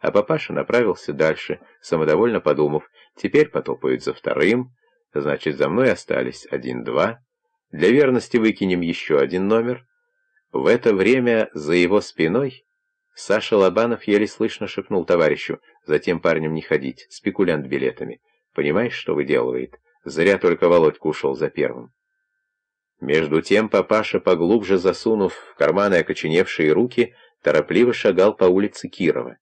а папаша направился дальше, самодовольно подумав, теперь потопают за вторым, значит, за мной остались один-два. Для верности выкинем еще один номер. В это время за его спиной Саша Лобанов еле слышно шепнул товарищу, затем парнем не ходить, спекулянт билетами. Понимаешь, что выделывает? Зря только Володька ушел за первым. Между тем папаша, поглубже засунув в карманы окоченевшие руки, торопливо шагал по улице Кирова.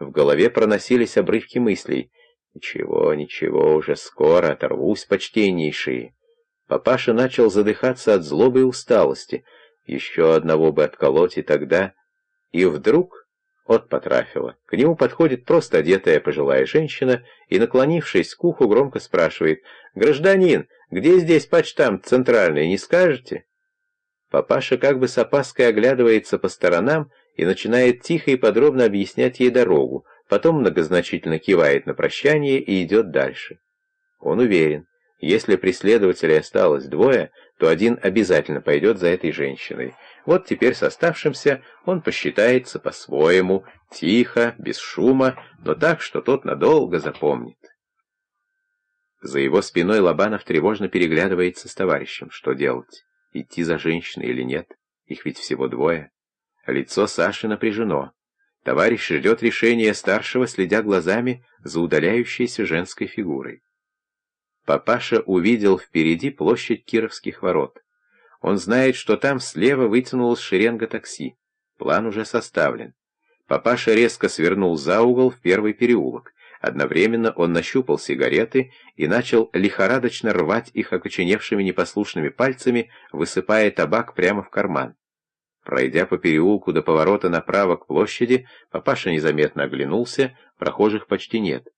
В голове проносились обрывки мыслей. «Ничего, ничего, уже скоро оторвусь, почтеннейшие». Папаша начал задыхаться от злобы и усталости. Еще одного бы отколоть, и тогда... И вдруг от потрафила. К нему подходит просто одетая пожилая женщина и, наклонившись к уху, громко спрашивает, «Гражданин, где здесь почтамт центральный, не скажете?» Папаша как бы с опаской оглядывается по сторонам и начинает тихо и подробно объяснять ей дорогу, потом многозначительно кивает на прощание и идет дальше. Он уверен, если преследователей осталось двое, то один обязательно пойдет за этой женщиной. Вот теперь с оставшимся он посчитается по-своему, тихо, без шума, но так, что тот надолго запомнит. За его спиной Лобанов тревожно переглядывается с товарищем. Что делать? Идти за женщиной или нет? Их ведь всего двое. Лицо Саши напряжено. Товарищ ждет решения старшего, следя глазами за удаляющейся женской фигурой. Папаша увидел впереди площадь Кировских ворот. Он знает, что там слева вытянулась шеренга такси. План уже составлен. Папаша резко свернул за угол в первый переулок. Одновременно он нащупал сигареты и начал лихорадочно рвать их окоченевшими непослушными пальцами, высыпая табак прямо в карман. Пройдя по переулку до поворота направо к площади, папаша незаметно оглянулся, прохожих почти нет.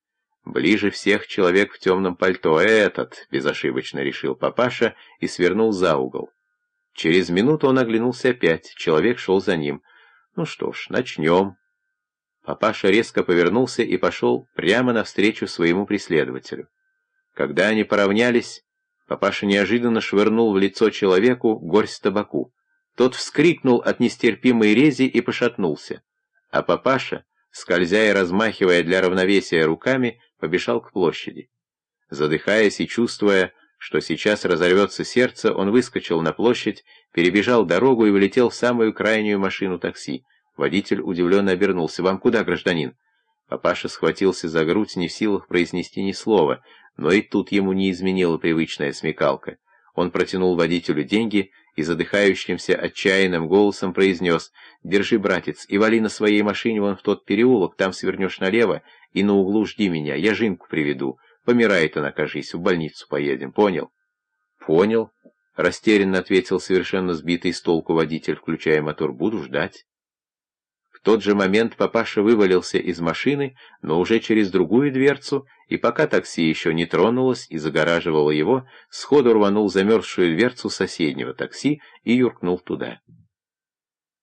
Ближе всех человек в темном пальто этот, безошибочно решил папаша и свернул за угол. Через минуту он оглянулся опять, человек шел за ним. Ну что ж, начнем. Папаша резко повернулся и пошел прямо навстречу своему преследователю. Когда они поравнялись, папаша неожиданно швырнул в лицо человеку горсть табаку. Тот вскрикнул от нестерпимой рези и пошатнулся. А папаша, скользя и размахивая для равновесия руками, побежал к площади. Задыхаясь и чувствуя, что сейчас разорвется сердце, он выскочил на площадь, перебежал дорогу и влетел в самую крайнюю машину такси. Водитель удивленно обернулся. «Вам куда, гражданин?» Папаша схватился за грудь, не в силах произнести ни слова, но и тут ему не изменила привычная смекалка. Он протянул водителю деньги и задыхающимся отчаянным голосом произнес «Держи, братец, и вали на своей машине вон в тот переулок, там свернешь налево и на углу жди меня, я Жинку приведу. Помирает она, кажись, в больницу поедем, понял?» «Понял», — растерянно ответил совершенно сбитый с толку водитель, включая мотор. «Буду ждать». Тот же момент папаша вывалился из машины, но уже через другую дверцу, и пока такси еще не тронулось и загораживало его, сходу рванул замерзшую дверцу соседнего такси и юркнул туда.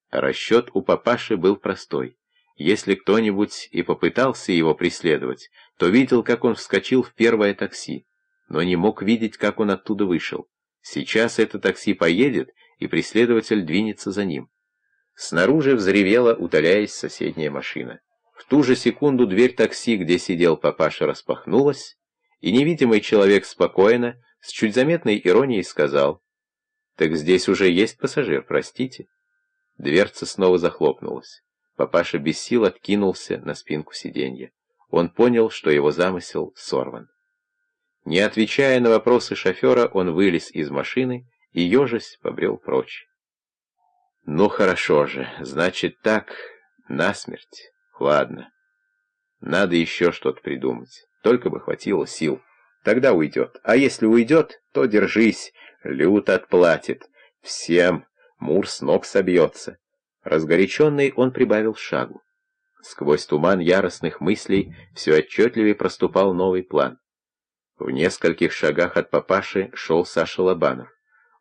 Расчет у папаши был простой. Если кто-нибудь и попытался его преследовать, то видел, как он вскочил в первое такси, но не мог видеть, как он оттуда вышел. Сейчас это такси поедет, и преследователь двинется за ним. Снаружи взревела, удаляясь соседняя машина. В ту же секунду дверь такси, где сидел папаша, распахнулась, и невидимый человек спокойно, с чуть заметной иронией сказал, «Так здесь уже есть пассажир, простите». Дверца снова захлопнулась. Папаша без сил откинулся на спинку сиденья. Он понял, что его замысел сорван. Не отвечая на вопросы шофера, он вылез из машины и, ежась, побрел прочь. «Ну хорошо же, значит так, насмерть. Ладно. Надо еще что-то придумать. Только бы хватило сил. Тогда уйдет. А если уйдет, то держись. Люто отплатит. Всем. Мур с ног собьется. Разгоряченный он прибавил шагу. Сквозь туман яростных мыслей все отчетливее проступал новый план. В нескольких шагах от папаши шел Саша Лобанов.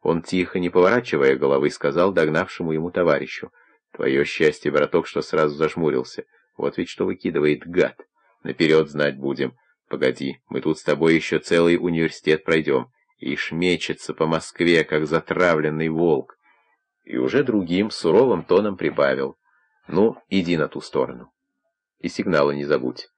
Он тихо, не поворачивая головы, сказал догнавшему ему товарищу. «Твое счастье, браток, что сразу зажмурился. Вот ведь что выкидывает гад. Наперед знать будем. Погоди, мы тут с тобой еще целый университет пройдем. Ишь мечется по Москве, как затравленный волк и уже другим суровым тоном прибавил «Ну, иди на ту сторону». И сигнала не забудь.